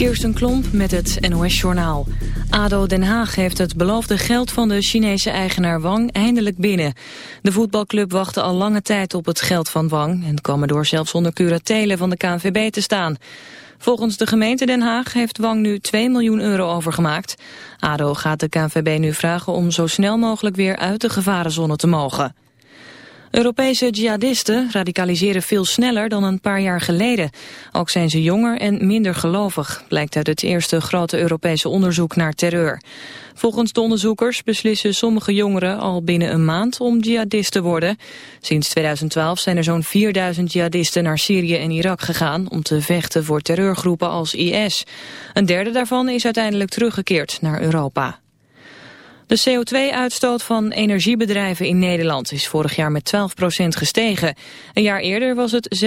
Kirsten Klomp met het NOS-journaal. ADO Den Haag heeft het beloofde geld van de Chinese eigenaar Wang eindelijk binnen. De voetbalclub wachtte al lange tijd op het geld van Wang... en kwam door zelfs onder curatelen van de KNVB te staan. Volgens de gemeente Den Haag heeft Wang nu 2 miljoen euro overgemaakt. ADO gaat de KNVB nu vragen om zo snel mogelijk weer uit de gevarenzone te mogen. Europese jihadisten radicaliseren veel sneller dan een paar jaar geleden. Ook zijn ze jonger en minder gelovig, blijkt uit het eerste grote Europese onderzoek naar terreur. Volgens de onderzoekers beslissen sommige jongeren al binnen een maand om jihadist te worden. Sinds 2012 zijn er zo'n 4000 jihadisten naar Syrië en Irak gegaan om te vechten voor terreurgroepen als IS. Een derde daarvan is uiteindelijk teruggekeerd naar Europa. De CO2-uitstoot van energiebedrijven in Nederland is vorig jaar met 12% gestegen. Een jaar eerder was het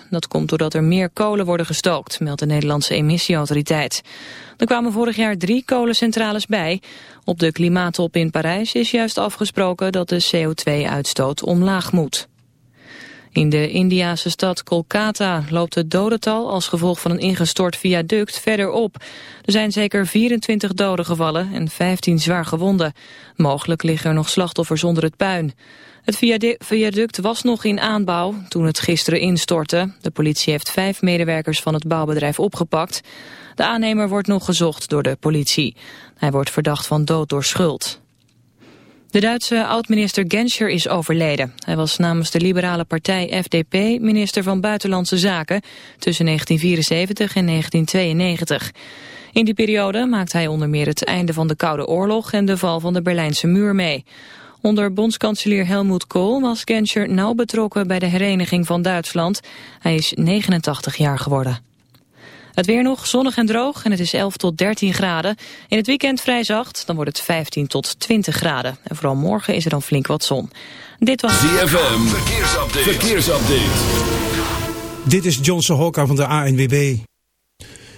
6% Dat komt doordat er meer kolen worden gestookt, meldt de Nederlandse emissieautoriteit. Er kwamen vorig jaar drie kolencentrales bij. Op de klimaattop in Parijs is juist afgesproken dat de CO2-uitstoot omlaag moet. In de Indiase stad Kolkata loopt het dodental als gevolg van een ingestort viaduct verder op. Er zijn zeker 24 doden gevallen en 15 zwaar gewonden. Mogelijk liggen er nog slachtoffers onder het puin. Het viaduct was nog in aanbouw toen het gisteren instortte. De politie heeft vijf medewerkers van het bouwbedrijf opgepakt. De aannemer wordt nog gezocht door de politie. Hij wordt verdacht van dood door schuld. De Duitse oud-minister Genscher is overleden. Hij was namens de liberale partij FDP minister van Buitenlandse Zaken tussen 1974 en 1992. In die periode maakte hij onder meer het einde van de Koude Oorlog en de val van de Berlijnse muur mee. Onder bondskanselier Helmut Kohl was Genscher nauw betrokken bij de hereniging van Duitsland. Hij is 89 jaar geworden. Het weer nog, zonnig en droog en het is 11 tot 13 graden. In het weekend vrij zacht, dan wordt het 15 tot 20 graden. En vooral morgen is er dan flink wat zon. Dit was... ZFM, verkeersupdate. verkeersupdate. Dit is Johnson Hokka van de ANWB.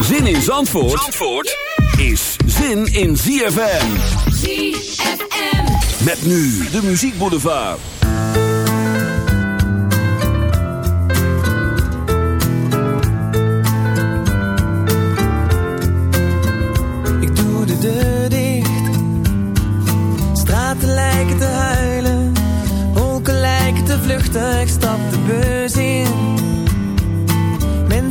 Zin in Zandvoort, Zandvoort is zin in ZFM. ZFM. Met nu de muziekboulevard. Ik doe de deur dicht. Straten lijken te huilen. Wolken lijken te vluchten. Ik stap de bus in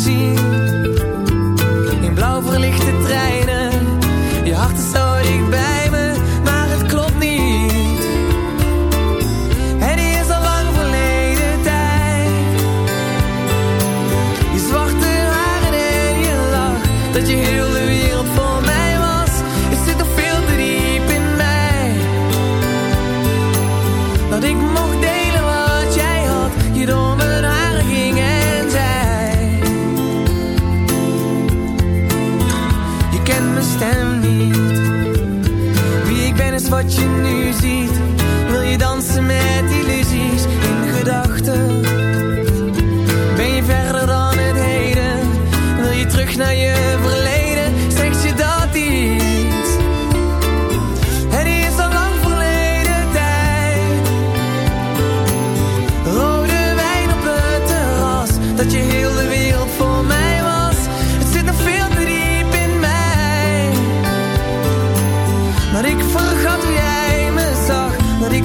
zien. je heel de wereld voor mij was. Het zit nog veel te diep in mij. Maar ik vergat hoe jij me zag, dat ik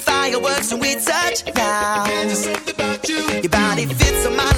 fireworks and we touch down. Your body fits on my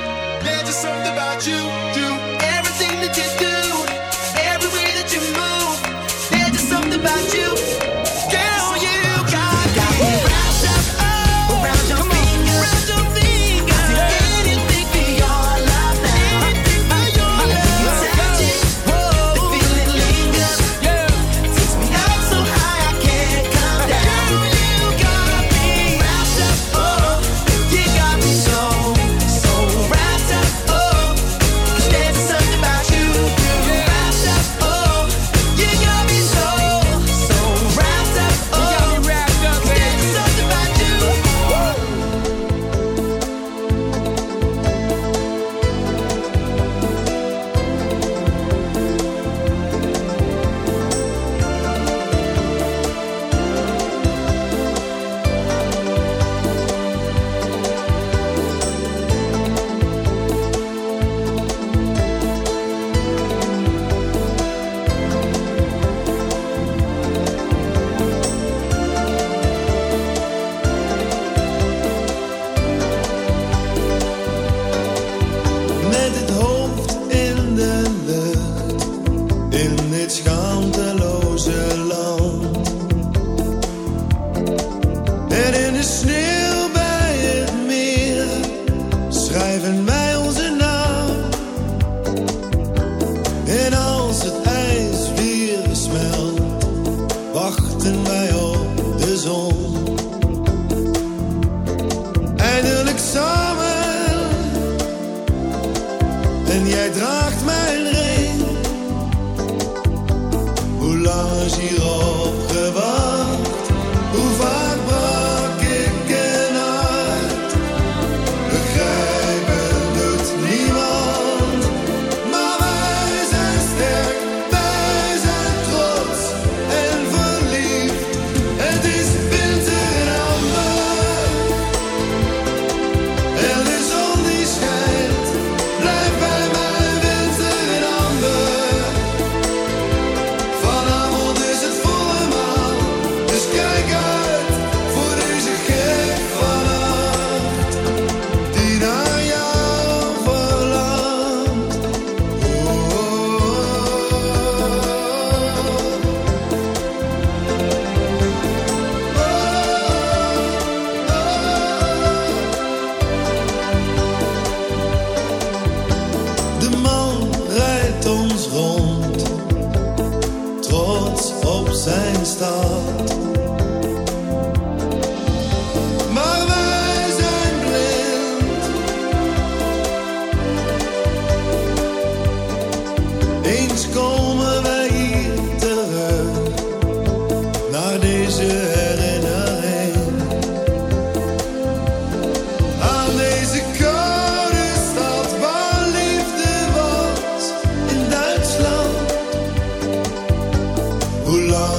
something about you, you. listening.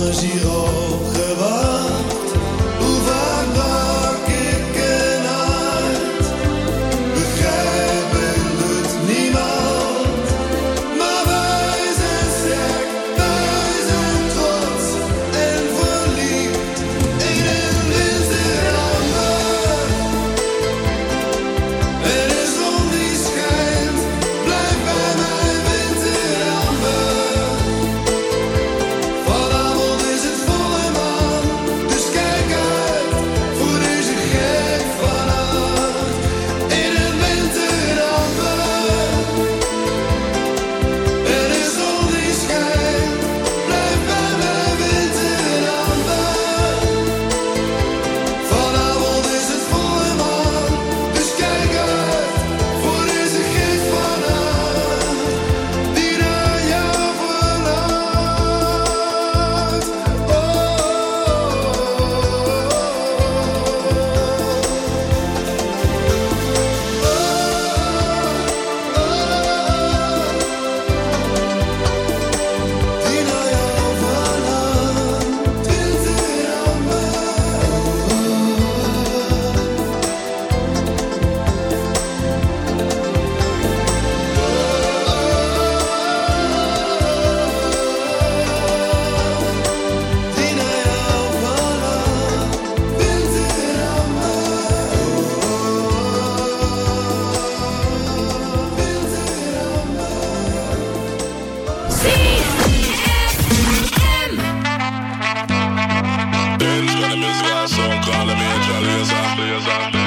Hoe lang cause I'm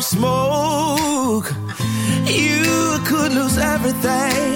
smoke. You could lose everything.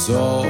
So